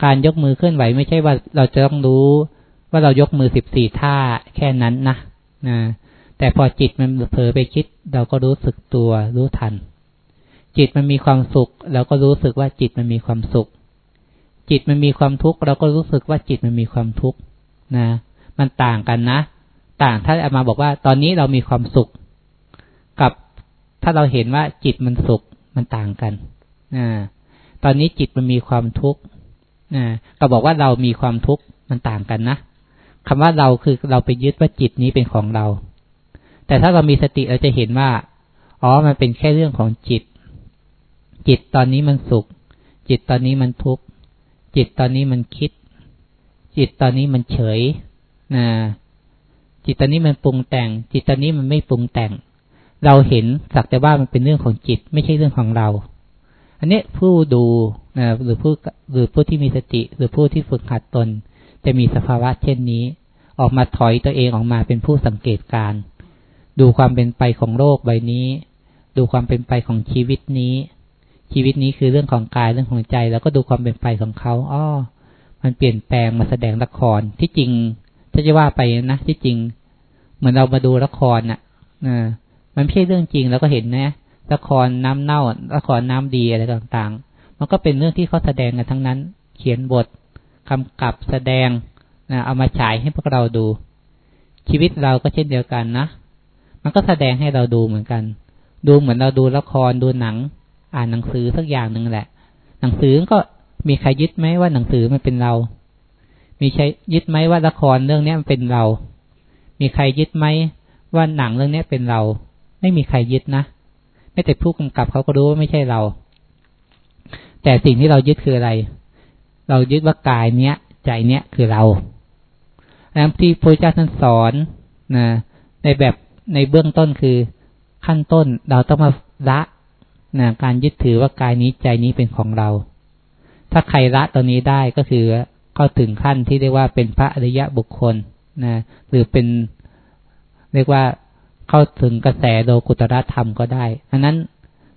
การยกมือเคลื่อนไหวไม่ใช่ว่าเราจะต้องรู้ว่าเรายกมือสิบสี่ท่าแค่นั้นนะนะแต่พอจิตมันเผลอไปคิด เราก็รู้สึกตัวรู้ทัน จิตมันมีความสุข เราก็รู้สึกว่าจิตมันมีความสุข จิตมันมีความทุกข์เราก็รู้สึกว่าจิตมันมีความทุกข์นะ มันต่างกันนะ ต่างถ้าอามาบอกว่า ตอนนี้เรามีความสุข กับถ้าเราเห็นว่าจิตมันสุขมันต่างกันนะตอนนี้จิตมันมีความทุกข์นะก็บอกว่าเรามีความทุกข์มันต่างกันนะคำว่าเราคือเราไปยึดว่าจิตนี้เป็นของเรา แต่ถ้าเรามีสติเราจะเห็นว่า อ๋อ มันเป็นแค่เรื่องของจิต จิตตอนนี้มันสุข จิตตอนนี้มันทุกข์ จิตตอนนี้มันคิด จิตตอนนี้มันเฉยนะจิตตอนนี้มันปรุงแต่ง จิตตอนนี้มันไม่ปรุงแต่ง เราเห็นสักแต่ว่ามันเป็นเรื่องของจิต ไม่ใช่เรื่องของเรา อันนี้ผู้ดูนะหรือผู้หรือผู้ที่มีสติ หรือผู้ที่ฝึกหัดตน จะมีสภาวะเช่นนี้ ออกมาถอยตัวเองออกมาเป็นผู้สังเกตการ ดูความเป็นไปของโลกใบนี้ ดูความเป็นไปของชีวิตนี้ ชีวิตนี้คือเรื่องของกายเรื่องของใจ แล้วก็ดูความเป็นไปของเขาอ้อมันเปลี่ยนแปลงมาแสดงละครที่จริง ถ้าจะว่าไปนะที่จริง เหมือนเรามาดูละครน่ะนะมันไม่ใช่เรื่องจริงเราก็เห็นนะละครน้ำเน่าละครน้ำดีอะไรต่างๆ มันก็เป็นเรื่องที่เขาแสดงกันทั้งนั้น เขียนบทกำกับแสดงนะเอามาฉายให้พวกเราดู ชีวิตเราก็เช่นเดียวกันนะ มันก็แสดงให้เราดูเหมือนกัน ดูเหมือนเราดูละครดูหนัง อ่านหนังสือสักอย่างหนึ่งแหละ หนังสือก็มีใครยึดไหมว่าหนังสือมันเป็นเรา มีใครยึดไหมว่าละครเรื่องนี้มันเป็นเรา มีใครยึดไหมว่าหนังเรื่องนี้เป็นเรา ไม่มีใครยึดนะไม่แต่ผู้กำกับเขาก็รู้ว่าไม่ใช่เรา แต่สิ่งที่เรายึดคืออะไร เรายึดว่ากายเนี้ยใจเนี้ยคือเราแล้วที่พระเจ้าท่านสอนนะในแบบในเบื้องต้นคือขั้นต้นเราต้องมาละ นะการยึดถือว่ากายนี้ใจนี้เป็นของเรา ถ้าใครละตัวนี้ได้ก็คือเข้าถึงขั้นที่เรียกว่าเป็นพระอริยะบุคคลนะหรือเป็นเรียกว่าเข้าถึงกระแสโลกุตระธรรมก็ได้ อันนั้น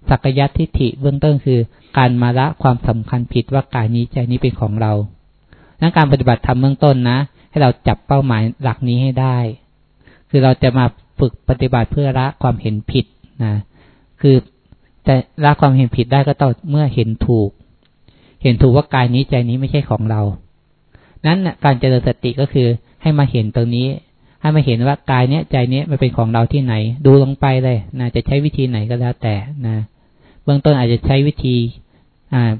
สักยัตทิฏฐิเบื้องต้นคือ การมาละความสำคัญผิดว่ากายนี้ใจนี้เป็นของเรานั้นการปฏิบัติธรรมเบื้องต้นนะ ให้เราจับเป้าหมายหลักนี้ให้ได้ คือเราจะมาฝึกปฏิบัติเพื่อละความเห็นผิดนะ คือ แต่ละความเห็นผิดได้ก็ต้องเมื่อเห็นถูก เห็นถูกว่ากายนี้ใจนี้ไม่ใช่ของเรา นั้นการเจริญสติก็คือให้มาเห็นตรงนี้ ให้มาเห็นว่ากายเนี้ยใจเนี้ยมันเป็นของเราที่ไหน ดูลงไปเลยนะจะใช้วิธีไหนก็แล้วแต่นะเบื้องต้นอาจจะใช้วิธีอ่า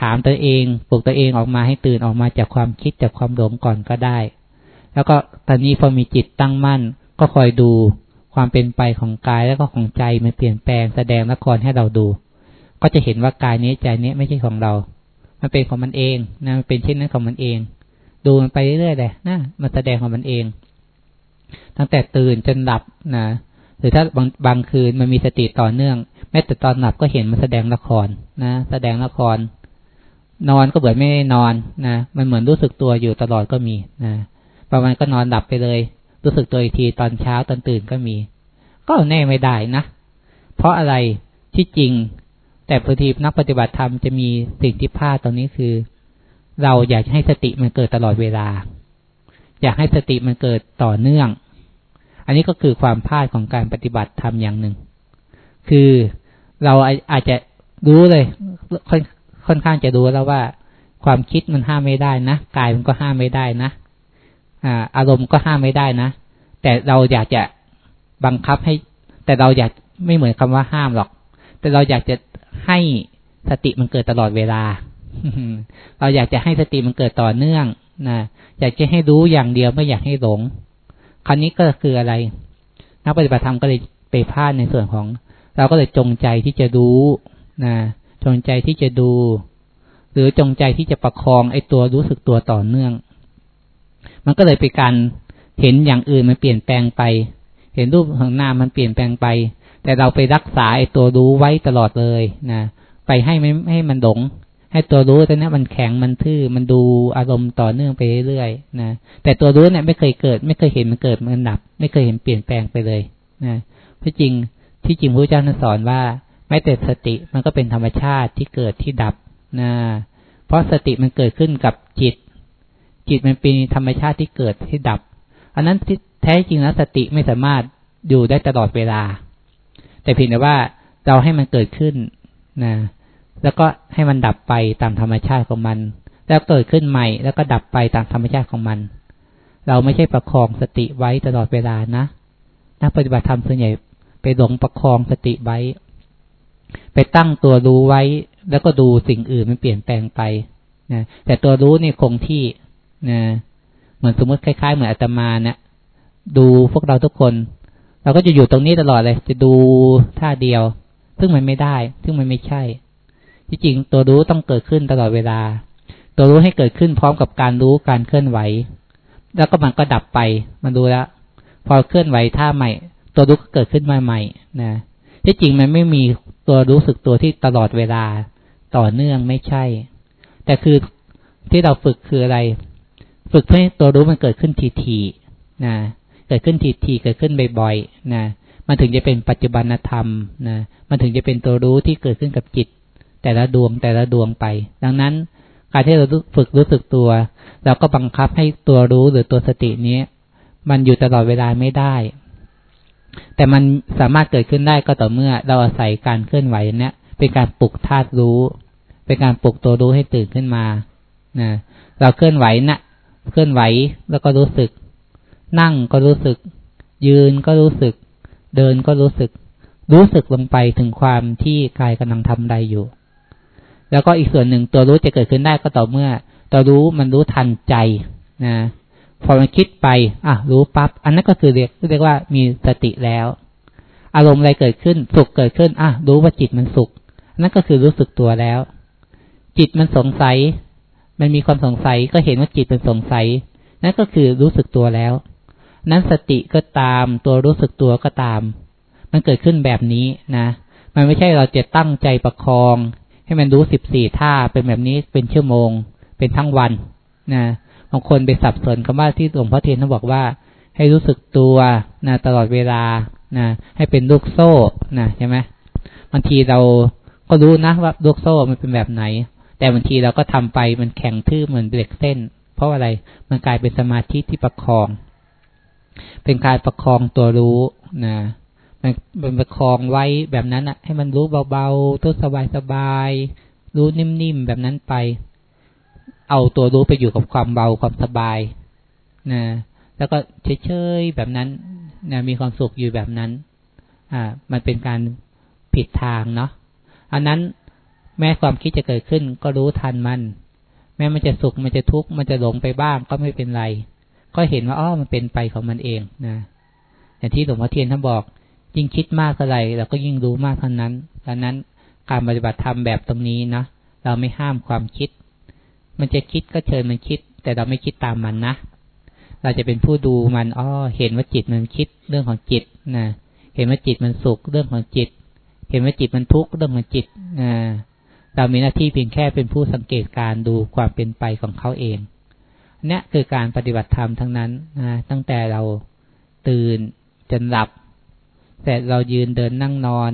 ถามตัวเองปลุกตัวเองออกมาให้ตื่นออกมาจากความคิดจากความหลงก่อนก็ได้ แล้วก็ตอนนี้พอมีจิตตั้งมั่นก็คอยดู ความเป็นไปของกายแล้วก็ของใจมันเปลี่ยนแปลงแสดงละครให้เราดู ก็จะเห็นว่ากายนี้ใจนี้ไม่ใช่ของเรา มันเป็นของมันเองนะมันเป็นเช่นนั้นของมันเอง ดูมันไปเรื่อยๆเลยนะมันแสดงของมันเอง ตั้งแต่ตื่นจนหลับนะหรือถ้าบางบางคืนมันมีสติต่อเนื่อง แม้แต่ตอนหลับก็เห็นมันแสดงละครนะ แสดงละคร นอนก็เบื่อไม่ได้นอนนะมันเหมือนรู้สึกตัวอยู่ตลอดก็มีนะบางวันก็นอนหลับไปเลย รู้สึกตัวอีกทีตอนเช้าตอนตื่นก็มี ก็แน่ไม่ได้นะ เพราะอะไรที่จริง แต่บางทีนักปฏิบัติธรรมจะมีสิ่งที่พลาดตรงนี้คือ เราอยากให้สติมันเกิดตลอดเวลา อยากให้สติมันเกิดต่อเนื่อง อันนี้ก็คือความพลาดของการปฏิบัติธรรมอย่างหนึ่ง คือเราอาจจะรู้เลยค่อนค่อนข้างจะรู้แล้วว่า ความคิดมันห้ามไม่ได้นะกายมันก็ห้ามไม่ได้นะ อารมณ์ก็ห้ามไม่ได้นะ แต่เราอยากจะบังคับให้ แต่เราอยากไม่เหมือนคำว่าห้ามหรอก แต่เราอยากจะให้สติมันเกิดตลอดเวลา เราอยากจะให้สติมันเกิดต่อเนื่องนะอยากจะให้รู้อย่างเดียวไม่อยากให้หลง ครั้นี้ก็คืออะไร นักปฏิบัติธรรมก็เลยไปพลาดในส่วนของ เราก็เลยจงใจที่จะรู้นะจงใจที่จะดู หรือจงใจที่จะประคองไอ้ตัวรู้สึกตัวต่อเนื่อง มันก็เลยเป็นการเห็นอย่างอื่นมันเปลี่ยนแปลงไป เห็นรูปของหน้ามันเปลี่ยนแปลงไป แต่เราไปรักษาไอ้ตัวรู้ไว้ตลอดเลยนะไปให้ไม่ให้มันหลงให้ตัวรู้ตัวนี้มันแข็งมันทื่อมันดูอารมณ์ต่อเนื่องไปเรื่อยๆนะแต่ตัวรู้เนี่ยไม่เคยเกิด ไม่เคยเห็นมันเกิดมันดับ ไม่เคยเห็นเปลี่ยนแปลงไปเลยนะที่จริงที่จริงพระเจ้าสอนว่าแม้แต่สติมันก็เป็นธรรมชาติที่เกิดที่ดับนะเพราะสติมันเกิดขึ้นกับจิต จิตมันเป็นธรรมชาติที่เกิดที่ดับ อันนั้นที่แท้จริงแล้วสติไม่สามารถอยู่ได้ตลอดเวลา แต่เพียงแต่ว่าเราให้มันเกิดขึ้นนะแล้วก็ให้มันดับไปตามธรรมชาติของมัน แล้วเกิดขึ้นใหม่แล้วก็ดับไปตามธรรมชาติของมัน เราไม่ใช่ประคองสติไว้ตลอดเวลานะนักปฏิบัติธรรมส่วนใหญ่ไปหลงประคองสติไว้ ไปตั้งตัวรู้ไว้ แล้วก็ดูสิ่งอื่นมันเปลี่ยนแปลงไปนะแต่ตัวรู้นี่คงที่ นะเหมือนสมมติคล้ายๆ เหมือนอาตมาเนะดูพวกเราทุกคน เราก็จะอยู่ตรงนี้ตลอดเลย จะดูท่าเดียว ซึ่งมันไม่ได้ ซึ่งมันไม่ใช่ ที่จริงตัวรู้ต้องเกิดขึ้นตลอดเวลา ตัวรู้ให้เกิดขึ้นพร้อมกับการรู้การเคลื่อนไหว แล้วก็มันก็ดับไป มันดูแล้ว พอเคลื่อนไหวท่าใหม่ ตัวรู้ก็เกิดขึ้นมาใหม่นะที่จริงมันไม่มีตัวรู้สึกตัวที่ตลอดเวลาต่อเนื่องไม่ใช่ แต่คือที่เราฝึกคืออะไร ฝึกเพื่อให้ตัวรู้มันเกิดขึ้นทีๆนะเกิดขึ้นทีๆเกิดขึ้นบ่อยๆนะมันถึงจะเป็นปัจจุบันธรรมนะมันถึงจะเป็นตัวรู้ที่เกิดขึ้นกับจิต แต่ละดวงแต่ละดวงไป ดังนั้นการที่เราฝึกรู้สึกตัวเราก็บังคับให้ตัวรู้หรือตัวสตินี้ มันอยู่ตลอดเวลาไม่ได้ แต่มันสามารถเกิดขึ้นได้ก็ต่อเมื่อเราอาศัยการเคลื่อนไหวเนี้ยเป็นการปลุกธาตุรู้ เป็นการปลุกตัวรู้ให้ตื่นขึ้นมานะเราเคลื่อนไหวนะ เคลื่อนไหวแล้วก็รู้สึก นั่งก็รู้สึก ยืนก็รู้สึก เดินก็รู้สึก รู้สึกลงไปถึงความที่กายกำลังทำใดอยู่ แล้วก็อีกส่วนหนึ่งตัวรู้จะเกิดขึ้นได้ก็ต่อเมื่อตัวรู้มันรู้ทันใจนะพอมันคิดไป อะ รู้ปับ๊บ อันนั้นก็คือเรียกเรียกว่ามีสติแล้ว อารมณ์อะไรเกิดขึ้น สุขเกิดขึ้น อะ รู้ว่าจิตมันสุข นั่นก็คือรู้สึกตัวแล้ว จิตมันสงสัย มันมีความสงสัยก็เห็นว่าจิตเป็นสงสัย นั่นก็คือรู้สึกตัวแล้ว นั้นสติก็ตามตัวรู้สึกตัวก็ตาม มันเกิดขึ้นแบบนี้นะ มันไม่ใช่เราจะตั้งใจประคอง ให้มันรู้สิบสี่ท่าเป็นแบบนี้เป็นชั่วโมง เป็นทั้งวันนะบางคนไปสับสนคำว่าที่หลวงพ่อเทียนท่านบอกว่า ให้รู้สึกตัวนะตลอดเวลานะให้เป็นลูกโซ่นะใช่ไหมบางทีเราก็รู้นะว่าลูกโซ่มันเป็นแบบไหน แต่บางทีเราก็ทำไปมันแข็งทื่อเหมือนเหล็กเส้น เพราะอะไรมันกลายเป็นสมาธิที่ประคอง เป็นการประคองตัวรู้นะมันประคองไว้แบบนั้นอะให้มันรู้เบาๆตัวสบายๆรู้นิ่มๆแบบนั้นไป เอาตัวรู้ไปอยู่กับความเบาความสบายนะแล้วก็เฉยๆแบบนั้นนะมีความสุขอยู่แบบนั้น อ่า มันเป็นการผิดทางเนาะอันนั้น แม้ความคิดจะเกิดขึ้นก็รู้ทันมัน แม้มันจะสุขมันจะทุกข์มันจะหลงไปบ้างก็ไม่เป็นไร ก็เห็นว่าอ๋อมันเป็นไปของมันเองนะอย่างที่หลวงพ่อเทียนท่านบอก ยิ่งคิดมากเท่าไหร่เราก็ยิ่งรู้มากเท่านั้นดังนั้นการปฏิบัติธรรมแบบตรงนี้นะเราไม่ห้ามความคิด มันจะคิดก็เชิญมันคิด แต่เราไม่คิดตามมันนะเราจะเป็นผู้ดูมันอ้อเห็นว่าจิตมันคิดเรื่องของจิตนะเห็นว่าจิตมันสุขเรื่องของจิต เห็นว่าจิตมันทุกข์เรื่องของจิตนะ เรามีหน้าที่เพียงแค่เป็นผู้สังเกตการดูความเป็นไปของเขาเองเนี่ยคือการปฏิบัติธรรมทั้งนั้นนะตั้งแต่เราตื่นจนหลับแต่เรายืนเดินนั่งนอน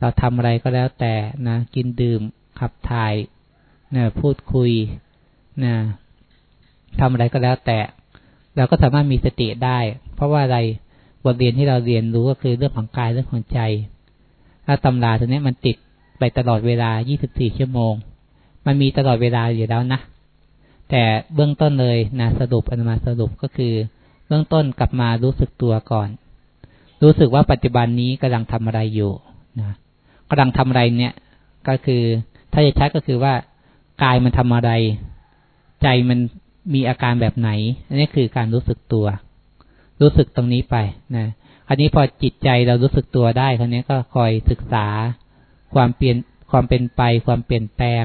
เราทำอะไรก็แล้วแต่นะกินดื่มขับถ่ายนะพูดคุยนะทำอะไรก็แล้วแต่ เราก็สามารถมีสติได้ เพราะว่าอะไรบทเรียนที่เราเรียนรู้ก็คือเรื่องของกายเรื่องของใจถ้าตำราตัวนี้มันติด ไปตลอดเวลา 24 ชั่วโมง มันมีตลอดเวลาอยู่แล้วนะ แต่เบื้องต้นเลยนะสรุปอนุมาสรุปก็คือ เบื้องต้นกลับมารู้สึกตัวก่อน รู้สึกว่าปัจจุบันนี้กำลังทำอะไรอยู่นะกำลังทำอะไรเนี่ย ก็คือ ถ้าจะชัดก็คือว่ากายมันทำอะไร ใจมันมีอาการแบบไหนอันนี้คือการรู้สึกตัว รู้สึกตรงนี้ไปนะอันนี้พอจิตใจเรารู้สึกตัวได้คราวนี้ก็คอยศึกษา ความเปลี่ยนความเป็นไป ความเปลี่ยนแปลง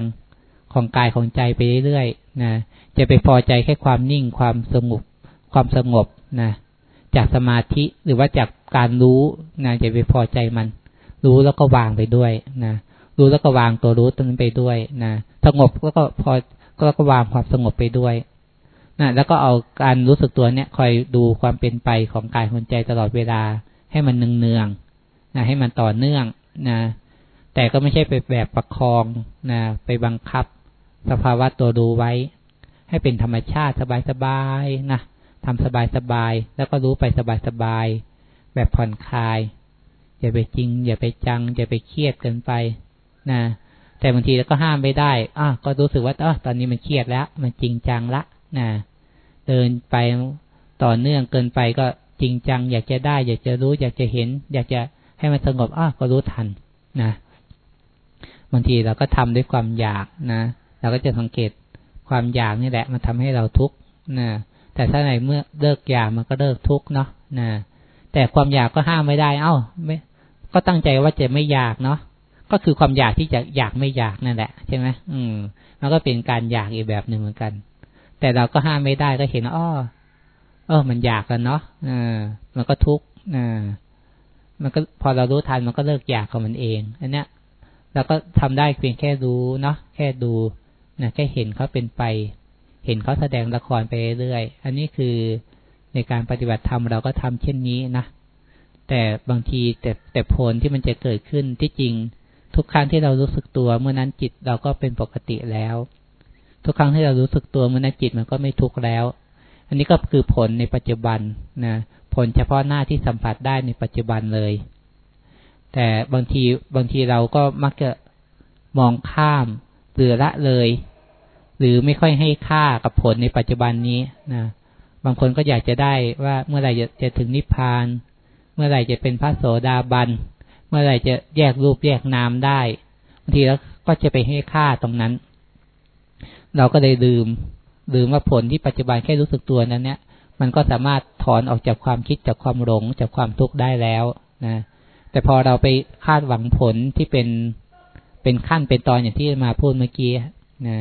ของกายของใจไปเรื่อยๆนะจะไปพอใจแค่ความนิ่งความสงบความสงบนะจากสมาธิหรือว่าจากการรู้นะจะไปพอใจมัน รู้แล้วก็วางไปด้วยนะรู้แล้วก็วางตัวรู้ตัวนั้นไปด้วยนะสงบแล้วก็พอก็ก็วางความสงบไปด้วยนะแล้วก็เอาการรู้สึกตัวเนี้ยคอยดูความเป็นไปของกายของใจตลอดเวลาให้มันเนืองๆนะให้มันต่อเนื่องนะ แต่ก็ไม่ใช่ไปแบบประคองนะไปบังคับ สภาวะตัวดูไว้ ให้เป็นธรรมชาติสบายๆนะทำสบายๆแล้วก็รู้ไปสบายๆแบบผ่อนคลาย อย่าไปจริง อย่าไปจัง อย่าไปเครียดเกินไปนะแต่บางทีเราก็ห้ามไม่ได้อะก็รู้สึกว่าเออตอนนี้มันเครียดแล้ว มันจริงจังละนะเดินไปต่อเนื่องเกินไปก็จริงจัง อยากจะได้ อยากจะรู้ อยากจะเห็น อยากจะให้มันสงบอะก็รู้ทันนะ บางทีเราก็ทำด้วยความอยากนะเราก็จะสังเกตความอยากนี่แหละมันทำให้เราทุกข์นะแต่ถ้าในเมื่อเลิกอยากมันก็เลิกทุกข์เนาะนะแต่ความอยากก็ห้ามไม่ได้ เอ้าไม่ก็ตั้งใจว่าจะไม่อยากเนาะก็คือความอยากที่จะอยากไม่อยากนั่นแหละใช่ไหมอืมมันก็เป็นการอยากอีกแบบหนึ่งเหมือนกัน แต่เราก็ห้ามไม่ได้ก็เห็นอ้อเออ มันอยากกันเนาะอ่ามันก็ทุกข์อ่ามันก็พอเรารู้ทันมันก็เลิกอยากของมันเอง อันเนี้ย เราก็ทำได้เพียงแค่รู้เนาะแค่ดูนะแค่เห็นเขาเป็นไป เห็นเขาแสดงละครไปเรื่อยอันนี้คือในการปฏิบัติธรรมเราก็ทำเช่นนี้นะแต่บางทีแต่แต่ผลที่มันจะเกิดขึ้นที่จริง ทุกครั้งที่เรารู้สึกตัว เมื่อนั้นจิตเราก็เป็นปกติแล้ว ทุกครั้งที่เรารู้สึกตัวเมื่อนั้นจิตมันก็ไม่ทุกข์แล้ว อันนี้ก็คือผลในปัจจุบันนะผลเฉพาะหน้าที่สัมผัสได้ในปัจจุบันเลย แต่บางทีบางทีเราก็มักจะมองข้ามหรือละเลย หรือไม่ค่อยให้ค่ากับผลในปัจจุบันนี้นะบางคนก็อยากจะได้ว่าเมื่อไหร่จะจะถึงนิพพาน เมื่อไหร่จะเป็นพระโสดาบัน เมื่อไรจะแยกรูปแยกนามได้บางทีแล้วก็จะไปให้ค่าตรงนั้น เราก็เลยลืมลืมว่าผลที่ปัจจุบันแค่รู้สึกตัวนั้นเนี่ย มันก็สามารถถอนออกจากความคิดจากความหลงจากความทุกข์ได้แล้วนะ แต่พอเราไปคาดหวังผลที่เป็นเป็นขั้นเป็นตอนอย่างที่มาพูดเมื่อกี้นะ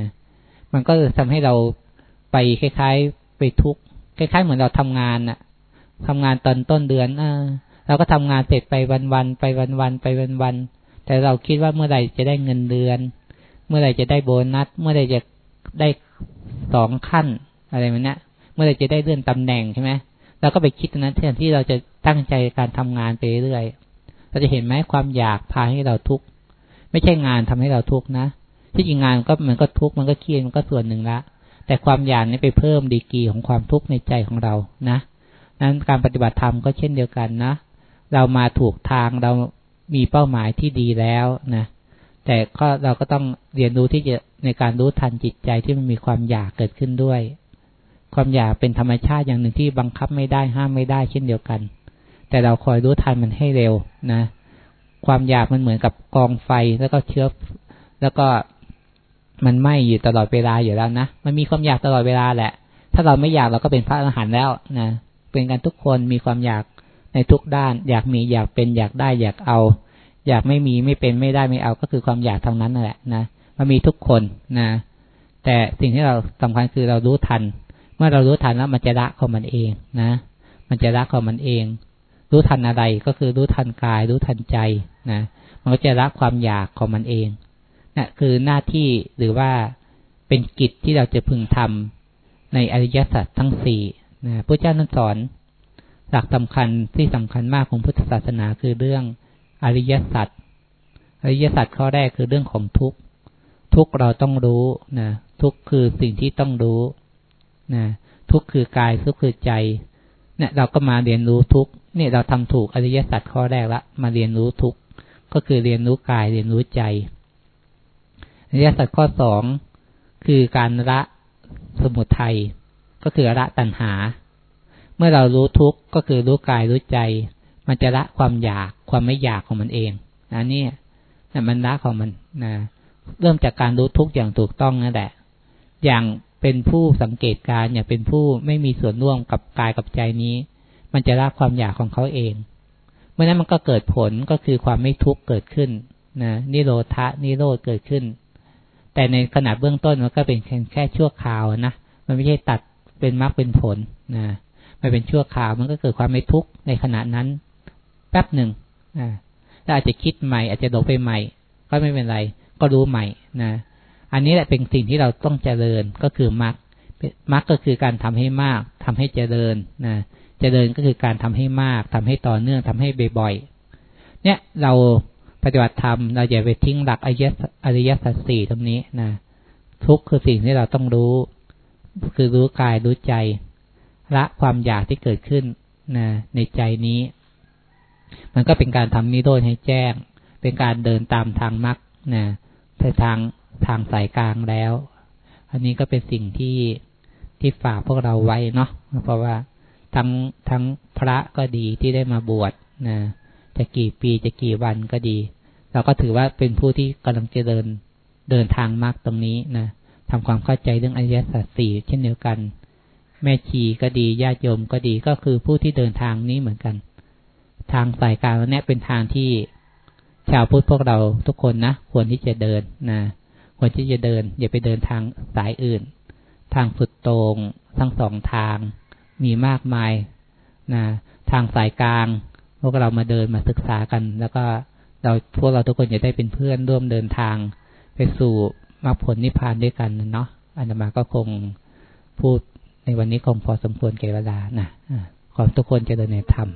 มันก็ทำให้เราไปคล้ายๆ ไปทุกข์คล้ายๆ เหมือนเราทำงานน่ะทำงานตอนต้นเดือนอเราก็ทำงานเสร็จไปวันๆไปวันๆไปวันๆแต่เราคิดว่าเมื่อไหร่จะได้เงินเดือน เมื่อไหร่จะได้โบนัส เมื่อไหร่จะได้สองขั้นอะไรแบบนี้เมื่อไหร่จะได้เลื่อนตำแหน่งใช่ไหมเราก็ไปคิดนั้นแทนที่เราจะตั้งใจการทำงานไปเรื่อย เราจะเห็นไหมความอยากพาให้เราทุกข์ไม่ใช่งานทำให้เราทุกข์นะ ที่จริงงานก็มันก็ทุกข์มันก็เครียดมันก็ส่วนหนึ่งละ แต่ความอยากนี่ไปเพิ่มดีกีของความทุกข์ในใจของเรานะนั้นการปฏิบัติธรรมก็เช่นเดียวกันนะ เรามาถูกทางเรามีเป้าหมายที่ดีแล้วนะแต่ก็เราก็ต้องเรียนรู้ที่จะในการรู้ทันจิตใจที่มันมีความอยากเกิดขึ้นด้วย ความอยากเป็นธรรมชาติอย่างหนึ่งที่บังคับไม่ได้ห้ามไม่ได้เช่นเดียวกัน แต่เราคอยรู้ทันมันให้เร็วนะ ความอยากมันเหมือนกับกองไฟแล้วก็เชื้อแล้วก็มันไหม้อยู่ตลอดเวลาอยู่แล้วนะ มันมีความอยากตลอดเวลาแหละ ถ้าเราไม่อยากเราก็เป็นพระอรหันต์แล้วนะ เป็นกันทุกคนมีความอยากในทุกด้าน อยากมีอยากเป็นอยากได้อยากเอา อยากไม่มีไม่เป็นไม่ได้ไม่เอาก็คือความอยากทางนั้นนั่นแหละนะมันมีทุกคนนะ แต่สิ่งที่เราสำคัญคือเรารู้ทัน เมื่อเรารู้ทันแล้วมันจะละของมันเองนะ มันจะละของมันเอง รู้ทันอะไรก็คือรู้ทันกาย รู้ทันใจนะมันก็จะละความอยากของมันเองนะคือหน้าที่หรือว่าเป็นกิจที่เราจะพึงทำในอริยสัจทั้งสี่นะพระเจ้านั้นสอนหลักสำคัญที่สำคัญมากของพุทธศาสนาคือเรื่องอริยสัจอริยสัจข้อแรกคือเรื่องของทุกข์ทุกเราต้องรู้นะทุกคือสิ่งที่ต้องรู้นะทุกคือกายทุกคือใจเนี่ยเราก็มาเรียนรู้ทุก เนี่ยเราทำถูกอริยสัจข้อแรกละมาเรียนรู้ทุกก็คือเรียนรู้กายเรียนรู้ใจอริยสัจข้อสองคือการละสมุทัยก็คือละตัณหา เมื่อเรารู้ทุกก็คือรู้กายรู้ใจ มันจะละความอยากความไม่อยากของมันเองนะนี่นะมันละของมันนะเริ่มจากการรู้ทุกอย่างถูกต้องนั่นแหละ อย่างเป็นผู้สังเกตการอย่างเป็นผู้ไม่มีส่วนร่วมกับกายกับใจนี้ มันจะละความอยากของเขาเอง เมื่อนั้นมันก็เกิดผลก็คือความไม่ทุกข์เกิดขึ้นนะนิโรธะนิโรธเกิดขึ้น แต่ในขนาดเบื้องต้นมันก็เป็นแค่ชั่วคราวนะมันไม่ใช่ตัดเป็นมรรคเป็นผลนะมันเป็นชั่วคราวมันก็เกิดความไม่ทุกข์ในขณะนั้น แป๊บหนึ่งนะถ้าอาจจะคิดใหม่ อาจจะหลงไปใหม่ ก็ไม่เป็นไร ก็รู้ใหม่นะอันนี้แหละเป็นสิ่งที่เราต้องเจริญก็คือมรรคมรรคก็คือการทำให้มากทำให้เจริญนะ เจริญก็คือการทำให้มากทำให้ต่อเนื่องทำให้บ่อยๆ เนี่ยเราปฏิบัติธรรมเราอย่าไปทิ้งหลักอริยสัจสี่ตรงนี้นะทุกคือสิ่งที่เราต้องรู้ คือรู้กายรู้ใจ ละความอยากที่เกิดขึ้นนะในใจนี้ มันก็เป็นการทำนิโรธให้แจ้ง เป็นการเดินตามทางมรรคนะในทางทางสายกลางแล้ว อันนี้ก็เป็นสิ่งที่ที่ฝากพวกเราไว้เนาะเพราะว่า ทั้งทั้งพระก็ดีที่ได้มาบวชนะจะกี่ปีจะกี่วันก็ดี เราก็ถือว่าเป็นผู้ที่กำลังจะเดินเดินทางมรรคตรงนี้นะทำความเข้าใจเรื่องอริยสัจสี่เช่นเดียวกัน แม่ชีก็ดีญาติโยมก็ดีก็คือผู้ที่เดินทางนี้เหมือนกัน ทางสายกลางนี้เป็นทางที่ชาวพุทธพวกเราทุกคนนะควรที่จะเดินนะควรที่จะเดิน อย่าไปเดินทางสายอื่น ทางสุดตรงทั้งสองทาง มีมากมายนะทางสายกลาง พวกเรามาเดินมาศึกษากัน แล้วก็เราพวกเราทุกคนจะได้เป็นเพื่อนร่วมเดินทาง ไปสู่มรรคผลนิพพานด้วยกันเนาะอันมาก็คงพูดในวันนี้คงพอสมควรแก่เวลานะขอทุกคนจะเดินในธรรม